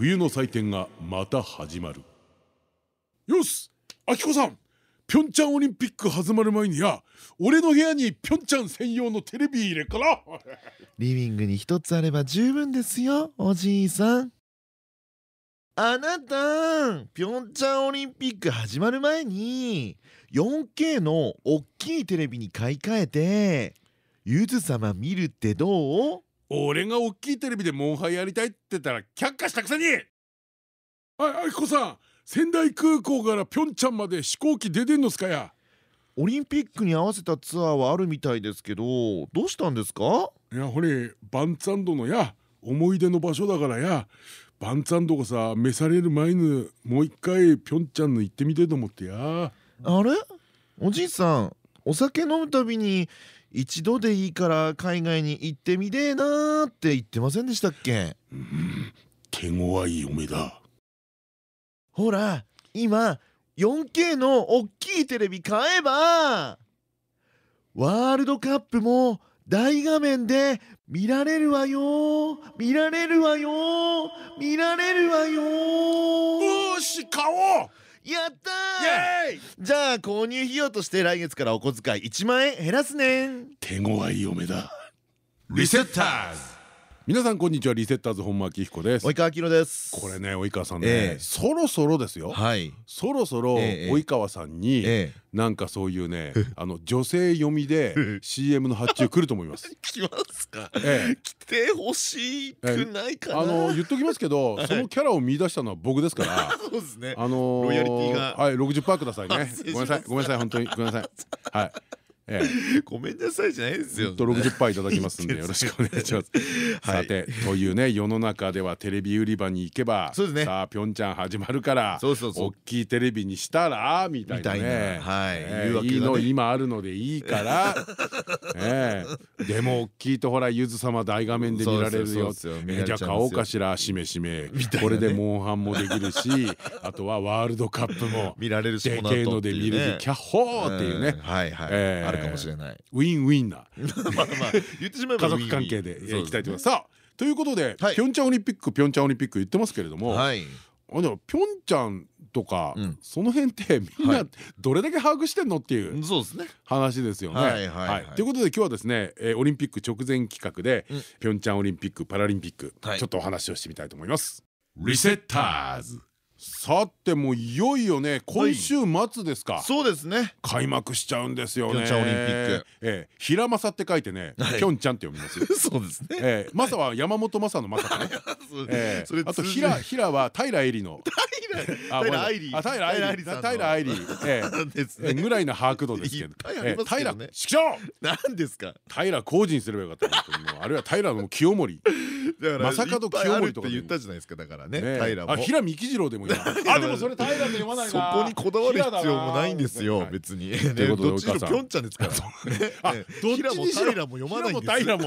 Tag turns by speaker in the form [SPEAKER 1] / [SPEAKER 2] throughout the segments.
[SPEAKER 1] 冬の祭典がまた始まる。よしあきこさん。ピョンチャンオリンピック始まる前にや俺の部屋にピョンチャン専用のテレビ入れから。
[SPEAKER 2] リビングに一つあれば十分ですよおじいさん。あなたピョンチャンオリンピック始まる前に 4K の大きいテレビに買い替えてゆず様見るってどう？
[SPEAKER 1] 俺が大きいテレビでモンハイやりたいって言ったら却下したくせに。ああきこさん仙台空港からピョンチャンまで飛行機出てんのすかや。
[SPEAKER 2] オリンピックに合わせたツアーはあるみたいですけどどうしたんですか？
[SPEAKER 1] いやほれバンツァンドのや思い出の場所だからや。バンツァンドがさ召される前にもう一回ピョンチャンの行ってみてと思ってや。
[SPEAKER 2] あれ？おじいさんお酒飲むたびに一度でいいから海外に行ってみてえなーって言ってませんでしたっけ？
[SPEAKER 1] 手強い嫁だ。
[SPEAKER 2] ほら今 4K の大きいテレビ買えばワールドカップも大画面で見られるわよ。見られるわよ。見られるわよ。
[SPEAKER 1] よし買おう
[SPEAKER 2] やったー！じゃあ購入費用として来月からお小遣い1万円減らすねん。
[SPEAKER 1] 手強い嫁だ。リセッターズ皆さんこんにちは。リセッターズ本間明彦です。
[SPEAKER 2] 及川明です。
[SPEAKER 1] これね及川さん
[SPEAKER 2] え
[SPEAKER 1] ね
[SPEAKER 2] え
[SPEAKER 1] そろそろですよ。
[SPEAKER 2] はい。
[SPEAKER 1] そろそろ
[SPEAKER 2] ええ
[SPEAKER 1] 及川さんに
[SPEAKER 2] ええ。
[SPEAKER 1] なんかそういうね あの女性読みで CM の発注来ると思います。
[SPEAKER 2] 来ますか？
[SPEAKER 1] ええ。
[SPEAKER 2] 来てほしくないかな？
[SPEAKER 1] あの言っときますけど そのキャラを見出したのは僕ですから。
[SPEAKER 2] そうですね。
[SPEAKER 1] あのー
[SPEAKER 2] ロイヤリティが。
[SPEAKER 1] はい60%くださいね。ごめんなさいごめんなさい本当に。ごめんなさい。はい。ええ
[SPEAKER 2] ごめんなさいじゃないですよ。
[SPEAKER 1] と60%いただきますんで よろしくお願いします。
[SPEAKER 2] はい
[SPEAKER 1] さてというね世の中ではテレビ売り場に行けば
[SPEAKER 2] そうですね。
[SPEAKER 1] さあピョンチャン始まるから
[SPEAKER 2] そうそうそう。
[SPEAKER 1] 大きいテレビにしたらみたいなね。
[SPEAKER 2] いい。
[SPEAKER 1] の今あるのでいいから ええ。でも大きいとほらゆず様大画面で見られるよ。じゃあ買おうかしらしめしめ。これでモンハンもできるし あとはワールドカップも
[SPEAKER 2] 見られるし
[SPEAKER 1] でけえので見るしキャッホーっていうね
[SPEAKER 2] るかもしれない。
[SPEAKER 1] ウィンウィンな。
[SPEAKER 2] まあまあ言ってしまえば
[SPEAKER 1] 家族関係でいきたいと思います。さあということで、
[SPEAKER 2] はい。
[SPEAKER 1] ピョンチャンオリンピックピョンチャンオリンピック言ってますけれども、
[SPEAKER 2] はい。
[SPEAKER 1] あでもピョンチャンとか、
[SPEAKER 2] うん。
[SPEAKER 1] その辺ってみん
[SPEAKER 2] は
[SPEAKER 1] ない。どれだけ把握してんのっていう話ですよね。ということで今日はですね、えーオリンピック直前企画で、
[SPEAKER 2] うん。
[SPEAKER 1] ピョンチャンオリンピックパラリンピック、
[SPEAKER 2] はい。
[SPEAKER 1] ちょっとお話をしてみたいと思います。リセッターズさてもういよいよね今週末ですか、
[SPEAKER 2] そうですね。
[SPEAKER 1] 開幕しちゃうんですよね。
[SPEAKER 2] ピョンチャンオリンピック。
[SPEAKER 1] ええ。平正って書いてね、
[SPEAKER 2] はい。
[SPEAKER 1] ピョンチャンって読みますよ。
[SPEAKER 2] そうですね。
[SPEAKER 1] ええ、マサは山本マサのマサかね。あと平平は平恵里の。あ
[SPEAKER 2] 平愛理
[SPEAKER 1] あ平愛理。
[SPEAKER 2] 平愛理
[SPEAKER 1] ぐらいの把握度ですけど。
[SPEAKER 2] いっぱいありますけどね。
[SPEAKER 1] ええ平師匠。
[SPEAKER 2] 何ですか？
[SPEAKER 1] 平浩二にすればよかった。あるいは平の清盛。
[SPEAKER 2] だから
[SPEAKER 1] 正門
[SPEAKER 2] いっぱいある
[SPEAKER 1] 清盛とかで
[SPEAKER 2] って言ったじゃないですかだからね。平も。
[SPEAKER 1] あ平幹次郎でもいい。な。あでもそれ平で読まないな。
[SPEAKER 2] そこにこだわる必要もないんですよ
[SPEAKER 1] はい
[SPEAKER 2] 別に
[SPEAKER 1] ということで
[SPEAKER 2] どっちにしろピョンチャンですから
[SPEAKER 1] どっちにしろ
[SPEAKER 2] 平も読まないんです
[SPEAKER 1] 平も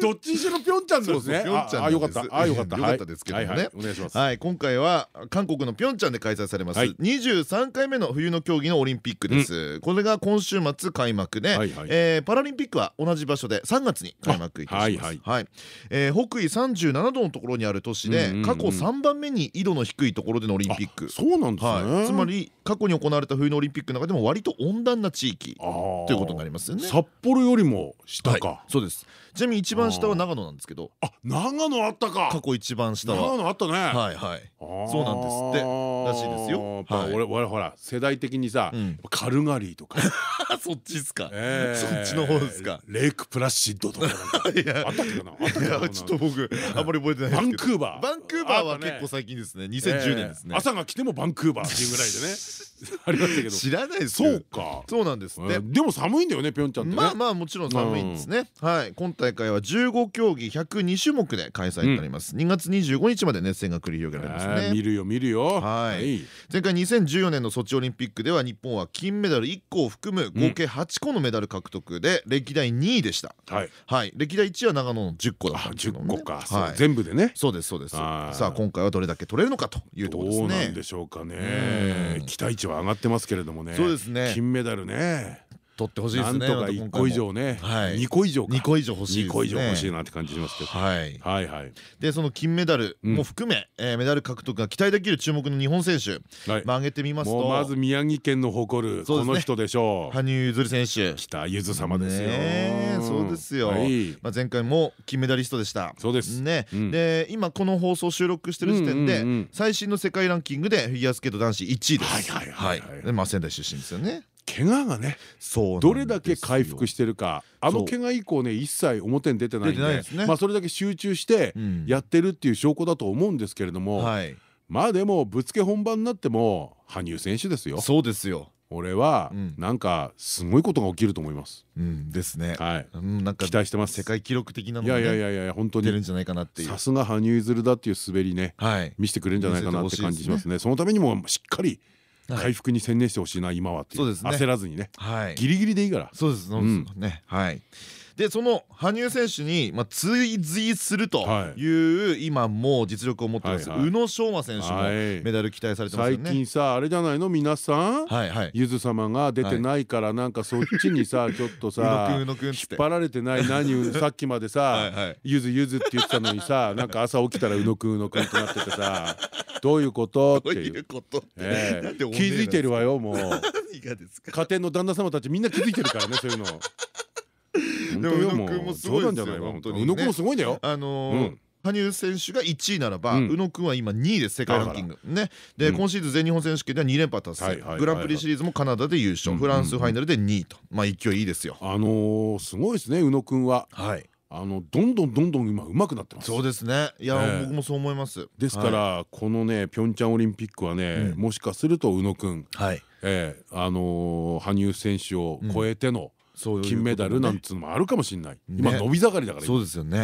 [SPEAKER 1] どっちにしろピョンチャンですね。
[SPEAKER 2] そうそうピョンチャン
[SPEAKER 1] ああよかった。あよかった。
[SPEAKER 2] よかったですけどもね
[SPEAKER 1] お願いします。
[SPEAKER 2] はい今回は韓国のピョンチャンで開催されます
[SPEAKER 1] はい
[SPEAKER 2] 23回目の冬の競技のオリンピックですこれが今週末開幕でパラリンピックは同じ場所で3月に開幕いたします
[SPEAKER 1] あはい
[SPEAKER 2] はいえー北緯37度のところにある都市で過去3番目に緯度の低いところでのオリンピック。
[SPEAKER 1] そうなんです
[SPEAKER 2] はい。
[SPEAKER 1] ね。
[SPEAKER 2] つまり過去に行われた冬のオリンピックの中でも割と温暖な地域
[SPEAKER 1] と
[SPEAKER 2] ということになりますよね。
[SPEAKER 1] 札幌よりも下
[SPEAKER 2] はい。
[SPEAKER 1] か。
[SPEAKER 2] そうです。ちなみに一番下は長野なんですけど。
[SPEAKER 1] あ長野あったか。
[SPEAKER 2] 過去一番下は。
[SPEAKER 1] 長野あったね。
[SPEAKER 2] はいはい。そうなんですってらしいですよ。
[SPEAKER 1] 俺俺ほら世代的にさ
[SPEAKER 2] うん。
[SPEAKER 1] カルガリーとか。
[SPEAKER 2] そっちっすか？
[SPEAKER 1] えー。
[SPEAKER 2] そっちの方ですか？
[SPEAKER 1] レイクプラシッドとかあったっけかな？
[SPEAKER 2] ちょっと僕あんまり覚えてない
[SPEAKER 1] バンクーバー。
[SPEAKER 2] バンクーバーは結構最近ですね。2010年ですね。
[SPEAKER 1] えー。朝が来てもバンクーバーっていうぐらいでね。ありましたけど。
[SPEAKER 2] 知らないです
[SPEAKER 1] そうか。
[SPEAKER 2] そうなんです。って
[SPEAKER 1] えーでも寒いんだよねピョンチャンっ
[SPEAKER 2] まあまあもちろん寒いんですね、はい。今大会は15競技102種目で開催になります、2月25日まで熱戦が繰り広げられますね。
[SPEAKER 1] えー見るよ見るよ。
[SPEAKER 2] はい前回2014年のソチオリンピックでは日本は金メダル1個を含む合計8個のメダル獲得で歴代2位でした。
[SPEAKER 1] はい。
[SPEAKER 2] はい。歴代1位は長野の10個だった
[SPEAKER 1] あ10
[SPEAKER 2] んですけどもね。
[SPEAKER 1] 個か。
[SPEAKER 2] はい。
[SPEAKER 1] 全部でね。
[SPEAKER 2] そうですそうです。さあ今回はどれだけ取れるのかというところです
[SPEAKER 1] どうなん
[SPEAKER 2] ね
[SPEAKER 1] でしょうか
[SPEAKER 2] う
[SPEAKER 1] ね
[SPEAKER 2] ん。
[SPEAKER 1] 期待値は上がってますけれどもね。
[SPEAKER 2] そうですね。
[SPEAKER 1] 金メダルね
[SPEAKER 2] 取ってほしいですね
[SPEAKER 1] なんとか1個以上ね。
[SPEAKER 2] はい。
[SPEAKER 1] 2個以上か。
[SPEAKER 2] 2個以上欲しいですね。
[SPEAKER 1] 2個以上欲しいなって感じしますけど。
[SPEAKER 2] はい。
[SPEAKER 1] はいはい。
[SPEAKER 2] でその金メダルも含め、えーメダル獲得が期待できる注目の日本選手、挙げてみますと。
[SPEAKER 1] まず宮城県の誇るこの人でしょう。
[SPEAKER 2] 羽生結弦選手。
[SPEAKER 1] 北ゆず様ですよ。
[SPEAKER 2] そうですよ、
[SPEAKER 1] はい。
[SPEAKER 2] まあ、前回も金メダリストでした。
[SPEAKER 1] そうです。
[SPEAKER 2] ね、
[SPEAKER 1] うん。
[SPEAKER 2] で今この放送収録してる時点で最新の世界ランキングでフィギュアスケート男子1位です。
[SPEAKER 1] はいはいはい。はい。
[SPEAKER 2] でまあ仙台出身ですよね
[SPEAKER 1] 怪我がねどれだけ回復してるか。あの怪我以降ね一切表に出てないんで
[SPEAKER 2] ですね。
[SPEAKER 1] まあそれだけ集中して
[SPEAKER 2] うん。
[SPEAKER 1] やってるっていう証拠だと思うんですけれども
[SPEAKER 2] はい。
[SPEAKER 1] まあでもぶつけ本番になっても羽生選手ですよ。
[SPEAKER 2] そうですよ。
[SPEAKER 1] 俺は
[SPEAKER 2] うん。
[SPEAKER 1] なんかすごいことが起きると思います。
[SPEAKER 2] うんですね。
[SPEAKER 1] はい。
[SPEAKER 2] うんなんか
[SPEAKER 1] 期待してます。
[SPEAKER 2] 世界記録的ないの
[SPEAKER 1] や
[SPEAKER 2] がね。
[SPEAKER 1] いやいやいや本当に。
[SPEAKER 2] 出るんじゃないかなっていう。
[SPEAKER 1] さすが羽生結弦だっていう滑りね
[SPEAKER 2] はい。
[SPEAKER 1] 見せてくれるんじゃないかなって感じします
[SPEAKER 2] 見
[SPEAKER 1] ね。そのためにもしっかり
[SPEAKER 2] はい
[SPEAKER 1] 回復に専念してほしいな今はっていう。
[SPEAKER 2] そうですね。
[SPEAKER 1] 焦らずにね。
[SPEAKER 2] はい。
[SPEAKER 1] ギリギリでいいから。
[SPEAKER 2] そうですそうですね。はいでその羽生選手にまあ追随するとい。う今もう実力を持ってます。宇野昌磨選手も
[SPEAKER 1] はい。
[SPEAKER 2] メダル期待されてますよね。
[SPEAKER 1] 最近さあれじゃないの？皆さん。ゆず様が出てないからなんかそっちにさちょっとさ引っ張られてない何を さっきまで
[SPEAKER 2] はい
[SPEAKER 1] さ
[SPEAKER 2] はい。
[SPEAKER 1] ゆずゆずって言ってたのにさなんか朝起きたら宇野くん宇野くんってなっててさ どういうこと？ってい
[SPEAKER 2] いう
[SPEAKER 1] 気づいてるわよもう。家庭の旦那様たちみんな気づいてるからねそういうの本当よ
[SPEAKER 2] 宇野くんもすごいですよ
[SPEAKER 1] 冗談じゃないわ
[SPEAKER 2] 本当にね。
[SPEAKER 1] 宇野くんもすごいんだよ。
[SPEAKER 2] あの羽生選手が1位ならば、
[SPEAKER 1] うん。
[SPEAKER 2] 宇野くんは今2位です世界ランキング。ね。で、
[SPEAKER 1] うん。
[SPEAKER 2] 今シーズン全日本選手権では2連覇達成。グランプリシリーズもカナダで優勝、
[SPEAKER 1] うん
[SPEAKER 2] フランスファイナルで2位と。まあ勢いいいですよ。
[SPEAKER 1] あのーすごいですね宇野くんは。
[SPEAKER 2] はい。
[SPEAKER 1] あのどんどんどんどん今上手くなってます。
[SPEAKER 2] そうですね。いや、
[SPEAKER 1] ええ
[SPEAKER 2] 僕もそう思います。
[SPEAKER 1] ですから、このねピョンチャンオリンピックはね、
[SPEAKER 2] うん。
[SPEAKER 1] もしかすると宇野くん、
[SPEAKER 2] はい。
[SPEAKER 1] ええあのー羽生選手を超えての金メダルなんつうのもあるかもしれない、
[SPEAKER 2] ね。
[SPEAKER 1] 今伸び盛りだから
[SPEAKER 2] そうですよね、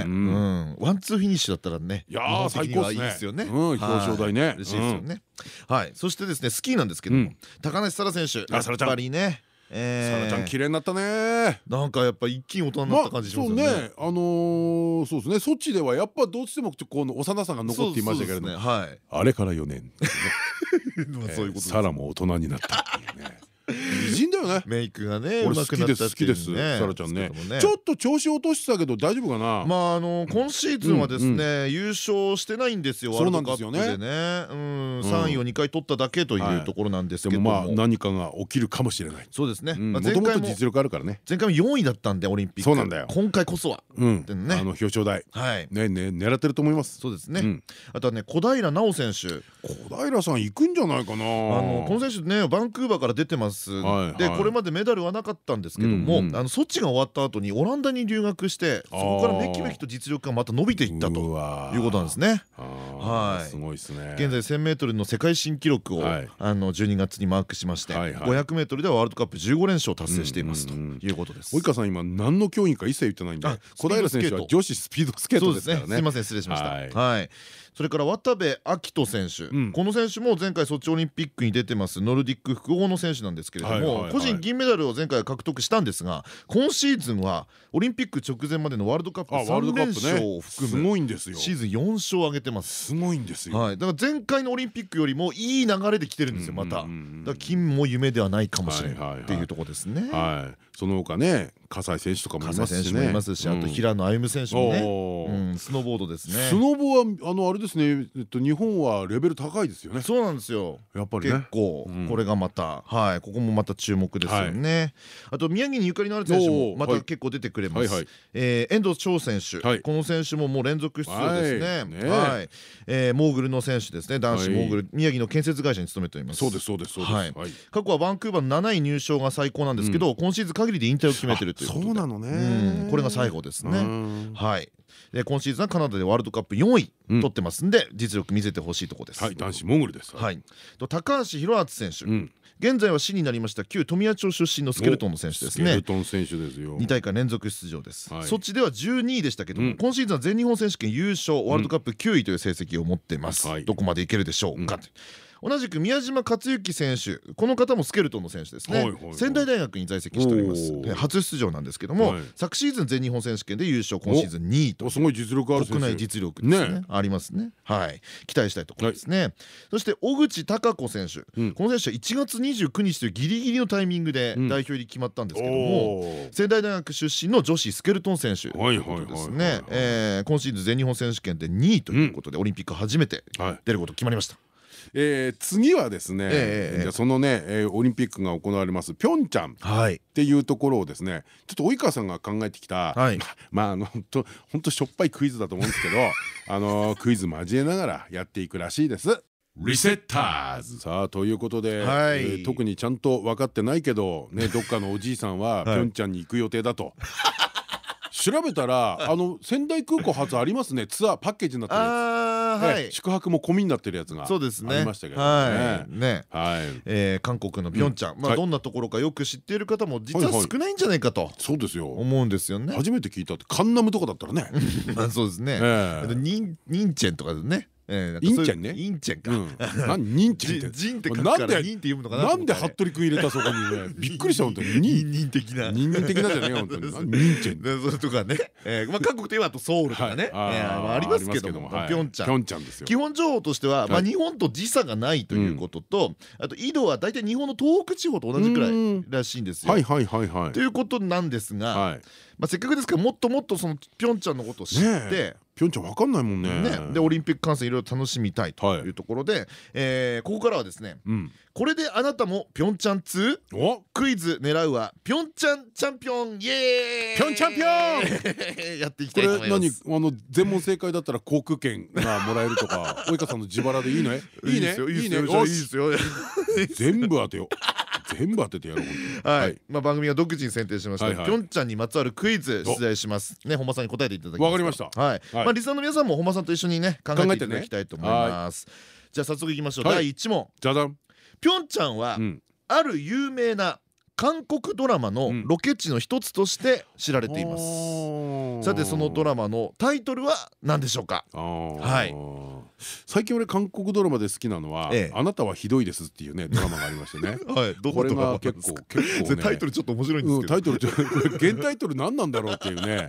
[SPEAKER 2] ワンツーフィニッシュだったらね
[SPEAKER 1] いや最高
[SPEAKER 2] ですよね、
[SPEAKER 1] うん表彰台ね。
[SPEAKER 2] はい。嬉しいですよね、はい。そしてですねスキーなんですけども、
[SPEAKER 1] うん。
[SPEAKER 2] 高梨沙羅選手やっぱりね。えー。
[SPEAKER 1] さらちゃん綺麗になったね。
[SPEAKER 2] なんかやっぱ一気に大人になった感じしますよね、
[SPEAKER 1] まあそうね。あのーそうですね。ソチではやっぱどうしてもこの幼さが残っていましたけれども、あれから4年
[SPEAKER 2] まあそういうこと
[SPEAKER 1] サラも大人になった美人だよね。
[SPEAKER 2] メイクがね上
[SPEAKER 1] 俺好きです好きです
[SPEAKER 2] ね。
[SPEAKER 1] サラちゃんね。ちょっと調子落としてたけど大丈夫かな？
[SPEAKER 2] まああの今シーズンはですね優勝してないんですよワールドカップでね。うん。3位を2回取っただけというところなんですけど
[SPEAKER 1] でもまあ
[SPEAKER 2] も
[SPEAKER 1] 何かが起きるかもしれない。
[SPEAKER 2] そうですね。
[SPEAKER 1] も
[SPEAKER 2] まあ前回も
[SPEAKER 1] ともと実力あるからね。
[SPEAKER 2] 前回も4位だったんでオリンピック。
[SPEAKER 1] そうなんだよ。
[SPEAKER 2] 今回こそは。
[SPEAKER 1] あの表彰台。
[SPEAKER 2] はい。
[SPEAKER 1] ねね狙ってると思います。
[SPEAKER 2] そうですね。
[SPEAKER 1] うん。
[SPEAKER 2] あとはね小平奈緒選手。
[SPEAKER 1] 小平さん行くんじゃないかな。
[SPEAKER 2] あのこの選手ねバンクーバーから出てます
[SPEAKER 1] はいはい。
[SPEAKER 2] でこれまでメダルはなかったんですけどもあのソチが終わった後にオランダに留学してそこからめきめきと実力がまた伸びていったということなんですね。
[SPEAKER 1] は
[SPEAKER 2] はい。
[SPEAKER 1] すごいですね。
[SPEAKER 2] 現在 1000m の世界新記録を
[SPEAKER 1] はい。
[SPEAKER 2] あの12月にマークしまして
[SPEAKER 1] はいはい。
[SPEAKER 2] 500m ではワールドカップ15連勝を達成していますということです。
[SPEAKER 1] 及川さん今何の競技か一切言ってないんで
[SPEAKER 2] あ
[SPEAKER 1] 小平選手は女子スピードスケー。トですすからね。
[SPEAKER 2] すみません失礼しました。
[SPEAKER 1] はい。
[SPEAKER 2] はい。それから渡部暁斗選手、
[SPEAKER 1] うん。
[SPEAKER 2] この選手も前回ソチオリンピックに出てますノルディック複合の選手なんですけれども個人銀メダルを前回獲得したんですが今シーズンはオリンピック直前までのワールドカップ
[SPEAKER 1] あワールド
[SPEAKER 2] 3連勝を含む
[SPEAKER 1] ごいんですよ。
[SPEAKER 2] シーズン4勝を挙げてます。
[SPEAKER 1] すごいんですよ。
[SPEAKER 2] はい、だから前回のオリンピックよりもいい流れで来てるんですよまた。だ金も夢ではないかもしれないっていうところですね。
[SPEAKER 1] はいその他ね葛西選手とかもいますし
[SPEAKER 2] 葛西選手もいますしあと平野歩夢選手もね。うんスノーボードですね。
[SPEAKER 1] スノボはあのあれですねえっと日本はレベル高いですよね。
[SPEAKER 2] そうなんですよ。
[SPEAKER 1] やっぱりね。
[SPEAKER 2] 結構これがまたはいここもまた注目ですよね。あと宮城にゆかりのある選手もまた結構出てくれます。え遠藤翔選手。この選手ももう連続出場ですね。はい。えモーグルの選手ですね。男子モーグル宮城の建設会社に勤めております。
[SPEAKER 1] そうですそうですそうです。
[SPEAKER 2] 過去はバンクーバー7位入賞が最高なんですけど今シーズン限りで引退を決めてるという
[SPEAKER 1] そうなのね。
[SPEAKER 2] これが最後ですね。はい。で今シーズンはカナダでワールドカップ4位取ってますんで実力見せてほしいところです。
[SPEAKER 1] はい男子モーグルです。
[SPEAKER 2] はい。と高橋宏敦選手。現在は市になりました旧富谷町出身のスケルトンの選手ですね。
[SPEAKER 1] スケルトン選手ですよ。
[SPEAKER 2] 2大会連続出場です。そっちでは12位でしたけども今シーズンは全日本選手権優勝ワールドカップ9位という成績を持ってます。どこまでいけるでしょうか同じく宮島克之選手この方もスケルトンの選手ですね。仙台大学に在籍しております。初出場なんですけども昨シーズン全日本選手権で優勝今シーズン2位と
[SPEAKER 1] すごい実力ある
[SPEAKER 2] 国内実力ですね。ありますね。はい。期待したいところですね。そして小口貴子選手。この選手は1月29日というギリギリのタイミングで代表入り決まったんですけども仙台大学出身の女子スケルトン選手ですね。今シーズン全日本選手権で2位ということでオリンピック初めて出ること決まりました
[SPEAKER 1] えー、次はですね、えー、そのね、えー、オリンピックが行われますピョンチャンっていうところをですねちょっと及川さんが考えてきた、はい、まああの本当本当しょっぱいクイズだと思うんですけど あのクイズ交えながらやっていくらしいです。リセッターズ。さあということで、はい、えー、特にちゃんと分かってないけど、ね、どっかのおじいさんはピョンチャンに行く予定だと。調べたらあの仙台空港初ありますね。ツアーパッケージになってるやつ宿泊も込みになってるやつがそうですね。ありましたけどね。
[SPEAKER 2] はい。韓国のピョンチャンまあどんなところかよく知っている方も実は少ないんじゃないかと
[SPEAKER 1] そうですよ。
[SPEAKER 2] 思うんですよね。
[SPEAKER 1] 初めて聞いたってカンナムとかだったらね。
[SPEAKER 2] そうですね。ニンチェンとかでね
[SPEAKER 1] インチェンね。
[SPEAKER 2] インチェンか。
[SPEAKER 1] 何ニンチェンって
[SPEAKER 2] ジンってなんでニンって読むのかな
[SPEAKER 1] なんで服部君入れたそこにね びっくりした本当に。
[SPEAKER 2] ニンニン的な。
[SPEAKER 1] ニンニン的なじゃねえ本当に。ニンチェン
[SPEAKER 2] それ とかね。まあ韓国といえばあとソウルとかね。ありますけども。ピョンチャン。基本情報としてはまあ日本と時差がないということとあと緯度は大体日本の東北地方と同じくらいらしいんですよ。ということなんですがまあせっかくですからもっともっとそのピョンチャンのことを知って
[SPEAKER 1] ピョンチャンわかんないもんね。
[SPEAKER 2] でオリンピック観戦いろいろ楽しみたいとい。うところでえここからはですねこれであなたもピョンチャン2クイズ狙うはピョンチャンチャンピオンイエーイ！
[SPEAKER 1] ピョンチャンピ
[SPEAKER 2] オン！やっていきたいと思います。
[SPEAKER 1] これ何あの全問正解だったら航空券がもらえるとか 及川さんの自腹でいいねいいね？いいね？いいですよ全部当てよう全部当ててやろう
[SPEAKER 2] はい。まあ番組が独自に選定しましたピョンチャンにまつわるクイズ出題します。ね本間さんに答えていただき
[SPEAKER 1] わかりました。
[SPEAKER 2] はい。まあリスナーの皆さんも本間さんと一緒にね考えていただきたいと思います。じゃあ早速いきましょう。第1問。
[SPEAKER 1] じゃじゃん。
[SPEAKER 2] ピョンチャンはある有名な韓国ドラマのロケ地の一つとして知られています、うん、さてそのドラマのタイトルは何でしょうか？はい。
[SPEAKER 1] 最近俺韓国ドラマで好きなのは「あなたはひどいです」っていうねドラマがありましてね。これが結構結構
[SPEAKER 2] タイトルちょっと面白いんですけど。
[SPEAKER 1] タイトル 原タイトル何なんだろうっていうね。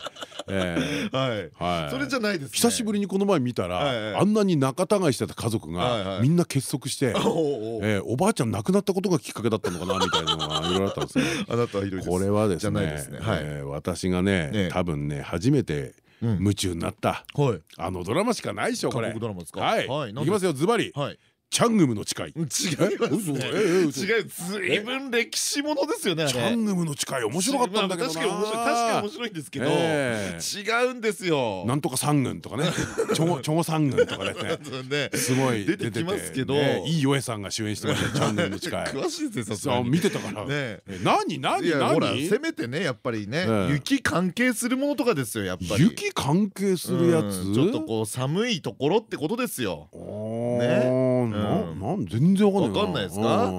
[SPEAKER 2] はい。それじゃないです
[SPEAKER 1] 久しぶりにこの前見たらあんなに仲違いしてた家族がみんな結束しておばあちゃん亡くなったことがきっかけだったのかなみたいなのがいろいろあったんですね。
[SPEAKER 2] あなたはひどいです。
[SPEAKER 1] これはですね私がね多分ね初めて夢中になった。あのドラマしかないでしょこれ。はい。い。きますよズバリチャングムの誓い。違い
[SPEAKER 2] ます違う随分歴史ものですよね
[SPEAKER 1] チャングムの誓い面白かったんだけど
[SPEAKER 2] 確かに面白い確かに面白いんですけど違うんですよ。
[SPEAKER 1] なんとか三軍とかね。超超三軍とかね。すごい
[SPEAKER 2] 出てきますけど。
[SPEAKER 1] いいよえさんが主演してました チャングムの誓い。
[SPEAKER 2] 詳しいですよさ
[SPEAKER 1] 見てたから。何？何？何？
[SPEAKER 2] せめてねやっぱりね雪関係するものとかですよやっぱり。
[SPEAKER 1] 雪関係するやつ？
[SPEAKER 2] ちょっとこう寒いところってことですよ。
[SPEAKER 1] ねなん全然わかんない。
[SPEAKER 2] わかんないですか？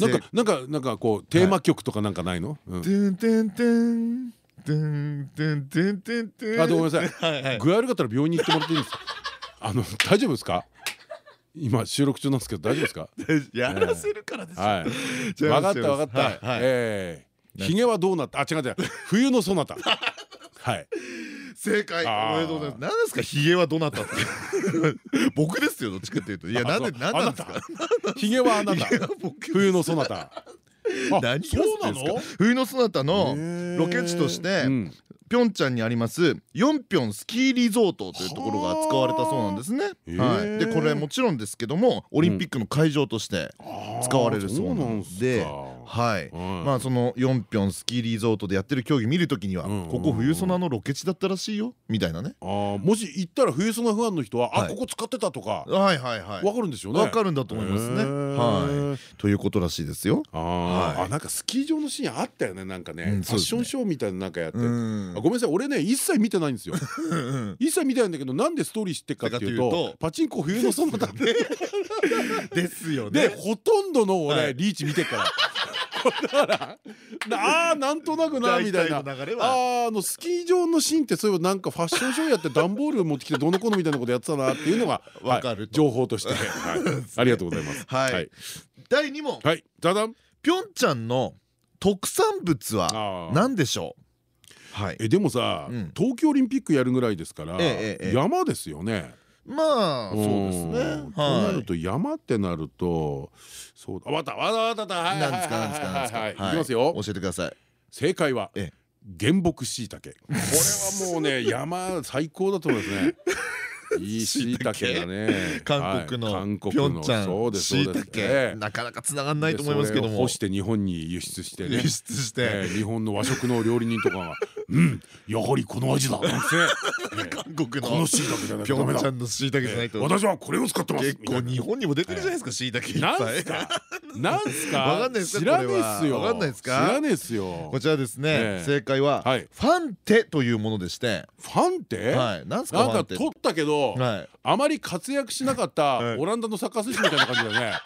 [SPEAKER 1] なんかなんかなんかこうテーマ曲とかなんかないの？
[SPEAKER 2] てんてんてんてんてんてんてんてん。
[SPEAKER 1] あごめんなさい。具合悪かったら病院に行ってもらっていいですか？あの大丈夫ですか？今収録中なんですけど大丈夫ですか？
[SPEAKER 2] やらせるからです。
[SPEAKER 1] はい。わかったわかった。ええ。ひげはどうなった？あ違う違う。冬のそなた。はい。
[SPEAKER 2] 正解。おめでとうございます。何ですか？ヒゲはどなた？っ て僕ですよどっちかっていうと。いやなんでなんなんですか？
[SPEAKER 1] ヒゲはあなた。冬のそなた。あ
[SPEAKER 2] 何が
[SPEAKER 1] そうなの？
[SPEAKER 2] 冬のそなたのロケ地としてピョンチャンにありますヨンピョンスキーリゾートというところが使われたそうなんですね。はい、でこれもちろんですけどもオリンピックの会場として使われるそうなんで。はい。まあそのヨンピョンスキーリゾートでやってる競技見るときにはここ冬ソナのロケ地だったらしいよ。みたいなね。
[SPEAKER 1] あもし行ったら冬ソナファンの人はあここ使ってたとか。
[SPEAKER 2] はいはいはい。
[SPEAKER 1] わかるんですよね。
[SPEAKER 2] わかるんだと思いますね。はい。ということらしいですよ。
[SPEAKER 1] あなんかスキー場のシーンあったよねなんかね。ファッションショーみたいななんかやって。ごめんなさい。俺ね一切見てないんですよ。一切見てないんだけどなんでストーリー知ってっかっていうとパチンコ冬のソナタで
[SPEAKER 2] ですよね。
[SPEAKER 1] でほとんどの俺リーチ見てっから。だからああなんとなくなみたいな。あのスキー場のシーンってそういえばなんかファッションショーやって段ボール持ってきてどの子のみたいなことやってたなっていうのが
[SPEAKER 2] わかる
[SPEAKER 1] 情報として。ありがとうございます。
[SPEAKER 2] はい。第2問。
[SPEAKER 1] はい。ダダン。
[SPEAKER 2] ピョンチャンの特産物は何でしょう？はい。
[SPEAKER 1] えでもさ東京オリンピックやるぐらいですから山ですよね
[SPEAKER 2] まあそうですね。
[SPEAKER 1] となると山ってなるとそうだ。わたわたわたわた。
[SPEAKER 2] なんですかなんですかなんですか。
[SPEAKER 1] いきますよ。
[SPEAKER 2] 教えてください。
[SPEAKER 1] 正解は原木しいたけ。これはもうね山最高だと思いますね。いいしいたけだね。
[SPEAKER 2] 韓国の韓国のそうですそうです。なかなか繋がんないと思いますけども。
[SPEAKER 1] 干して日本に輸出してね。
[SPEAKER 2] 輸出して
[SPEAKER 1] 日本の和食の料理人とかが うんやはりこの味だなんて。
[SPEAKER 2] 韓国の
[SPEAKER 1] このしいたけじゃない。
[SPEAKER 2] ピョンチャンのしいたけじゃないと。
[SPEAKER 1] 私はこれを使ってます。
[SPEAKER 2] 結構日本にも出てるじゃないですかしいたけ。
[SPEAKER 1] なんすか？なんすか？
[SPEAKER 2] わかんないです
[SPEAKER 1] 知らねえっすよ。
[SPEAKER 2] わかんないですか？
[SPEAKER 1] 知らねえっすよ。
[SPEAKER 2] こちらですね。正解はファンテというものでして。
[SPEAKER 1] ファンテ？
[SPEAKER 2] はい。なんすか。
[SPEAKER 1] なんか取ったけど。あまり活躍しなかったオランダのサッカー選手みたいな感じだよね。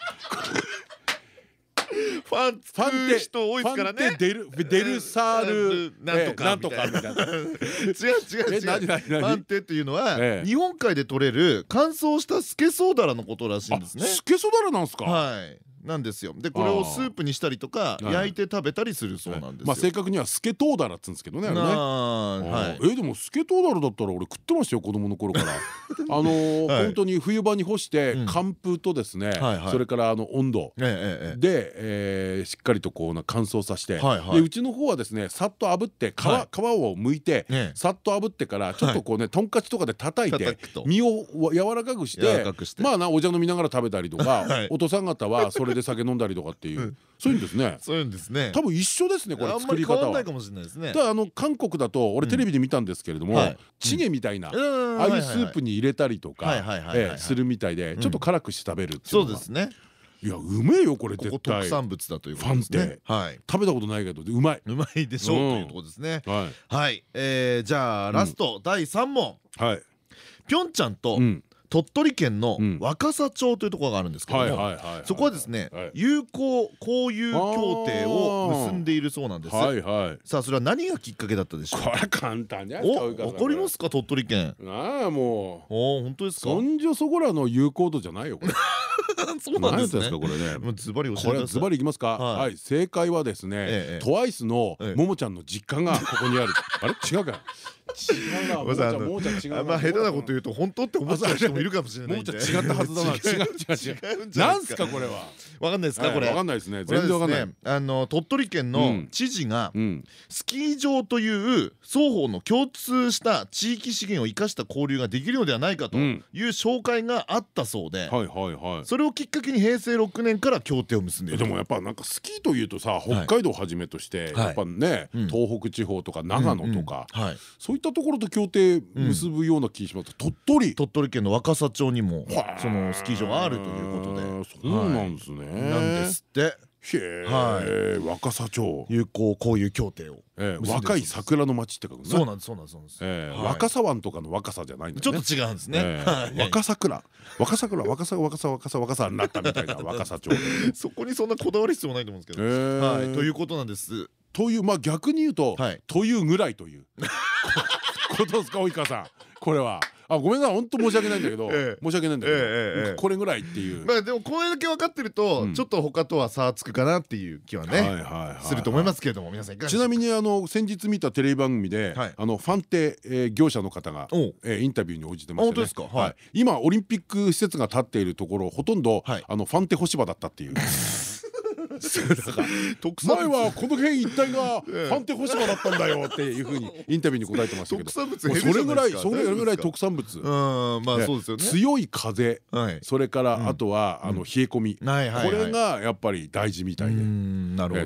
[SPEAKER 2] ファンファンって人多いですからね。
[SPEAKER 1] デルデルサール
[SPEAKER 2] なんとか
[SPEAKER 1] なんとかみたいな。違う違う
[SPEAKER 2] 違う。ファンテっていうのは日本海で取れる乾燥したスケソウダラのことらしいんですね。
[SPEAKER 1] スケソウダラなんですか？
[SPEAKER 2] はい。なんですよ。でこれをスープにしたりとか焼いて食べたりするそうなんですまあ
[SPEAKER 1] 正確にはスケトウダラっつうんですけどねあれね。はい。えでもスケトウダラだったら俺食ってましたよ子供の頃から。あの本当に冬場に干して寒風とですねそれからあの温度。でしっかりとこう乾燥させて。でうちの方はですねさっと炙って皮皮を剥いてさっと炙ってからちょっとこうねとんかちとかで叩いて身を柔らかくしてまあなお茶飲みながら食べたりとかお父さん方はそれ で酒飲んだりとかっていう。そういうんですね。
[SPEAKER 2] そういうんですね。
[SPEAKER 1] 多分一緒ですねこれ作り方は。
[SPEAKER 2] ないかもしれないですね。
[SPEAKER 1] ただあの韓国だと俺テレビで見たんですけれどもチゲみたいなああいうスープに入れたりとかするみたいでちょっと辛くして食べるっていう
[SPEAKER 2] そうですね。
[SPEAKER 1] いやうめえよこれ絶対。
[SPEAKER 2] 特産物だという
[SPEAKER 1] ファンって。食べたことないけどうまい。う
[SPEAKER 2] まいでしょうというところですね。はい。じゃあラスト第3問。はい。ピョンチャンと鳥取県の若狭町というところがあるんですけどもそこはですね友好交友協定を結んでいるそうなんです。さあそれは何がきっかけだったでしょう？
[SPEAKER 1] これ簡単じゃ
[SPEAKER 2] ないですかわかりますか鳥取県？
[SPEAKER 1] ああもう。
[SPEAKER 2] お本当ですか？
[SPEAKER 1] そんじょそこらの友好度じゃないよこれ。
[SPEAKER 2] そうなんです
[SPEAKER 1] かこれね。
[SPEAKER 2] ズバリ
[SPEAKER 1] これズバリいきますか？はい。正解はですねトワイスのももちゃんの実家がここにある。あれ？違うか違うなももちゃんももちゃん違う
[SPEAKER 2] まあ下手なこと言うと本当って思っちゃう人もいるかもしれない
[SPEAKER 1] もうちょっと違ったはずだな。違う違う違うなんすかこれは。
[SPEAKER 2] わかんないですかこれ。
[SPEAKER 1] わかんないですね。全然わかんない。
[SPEAKER 2] あの鳥取県の知事がスキー場という双方の共通した地域資源を生かした交流ができるのではないかという紹介があったそうでそれをきっかけに平成6年から協定を結んで
[SPEAKER 1] でもやっぱなんかスキーというとさ北海道をはじめとしてやっぱね東北地方とか長野とかそういったところと協定結ぶような気します。鳥取。
[SPEAKER 2] 鳥取県の若狭町にもそのスキー場があるということで。
[SPEAKER 1] そうなんですね。
[SPEAKER 2] なんですって。
[SPEAKER 1] はい。若狭町
[SPEAKER 2] 友好交友協定を。
[SPEAKER 1] 若い桜の町って書く
[SPEAKER 2] そうなんですそうなんです
[SPEAKER 1] 若狭湾とかの若狭じゃない
[SPEAKER 2] ちょっと違うんですね。
[SPEAKER 1] 若桜。若桜若狭若狭若狭若狭になったみたいな 若狭町。
[SPEAKER 2] そこにそんなこだわり必要ないと思うんですけど。はい。ということなんです。
[SPEAKER 1] というまあ逆に言うとというぐらいという ことですか及川さん。これは。あごめんな本当申し訳ないんだけど申し訳ないんだけどこれぐらいっていう。
[SPEAKER 2] まあでもこれだけ分かってるとちょっと他とは差つくかなっていう気はねすると思いますけれども皆さん
[SPEAKER 1] ちなみにあの先日見たテレビ番組であのファンテ業者の方がインタビューに応じてましたね。今オリンピック施設が建っているところほとんどあのファンテ干し場だったっていう 前はこの辺一帯が判定干し場だったんだよっていうふうにインタビューに答えてましたけど。それぐらいそれぐらい特産物。
[SPEAKER 2] まあそうですよね。
[SPEAKER 1] 強い風それからあとはあの冷え込み。これがやっぱり大事みたいで。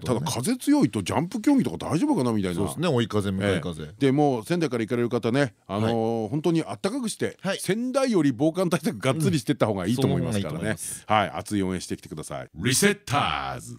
[SPEAKER 1] ただ風強いとジャンプ競技とか大丈夫かなみたいな。そう
[SPEAKER 2] ですね。追い風向かい風
[SPEAKER 1] でも仙台から行かれる方ねあの本当にあったかくして仙台より防寒対策がっつりしてった方がいいと思いますからね。はい。熱い応援してきてください。リセッターズ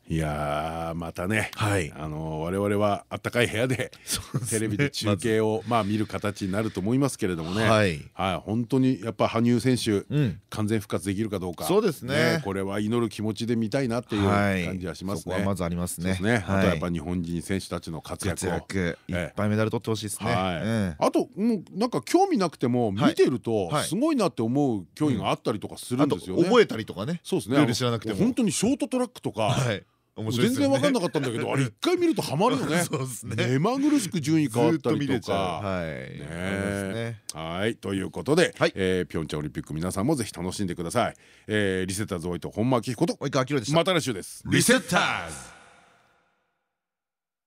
[SPEAKER 1] いやまたね、はい、あの我々はあったかい部屋でテレビで中継をまあ見る形になると思いますけれどもね、はい、本当にやっぱ羽生選手完全復活できるかどうか。
[SPEAKER 2] そうですね。
[SPEAKER 1] これは祈る気持ちで見たいなっていう感じはしますね。
[SPEAKER 2] まずありますね。
[SPEAKER 1] あとやっぱ日本人選手たちの活躍を。
[SPEAKER 2] いっぱいメダル取ってほしいですね。
[SPEAKER 1] あともうなんか興味なくても見てるとすごいなって思う競技があったりとかするんですよね。
[SPEAKER 2] 覚えたりとかね。
[SPEAKER 1] そうですね。
[SPEAKER 2] 知らなくても。
[SPEAKER 1] 本当にショートトラックとか。全然分かんなかったんだけど あれ一回見るとハマるよ ね。目まぐるしく順位変わったりとか。はい。ということでピョンチャンオリンピック皆さんもぜひ楽しんでください。リセッターズおいと本間明彦と
[SPEAKER 2] 及川明で
[SPEAKER 1] また来週です。リセッターズ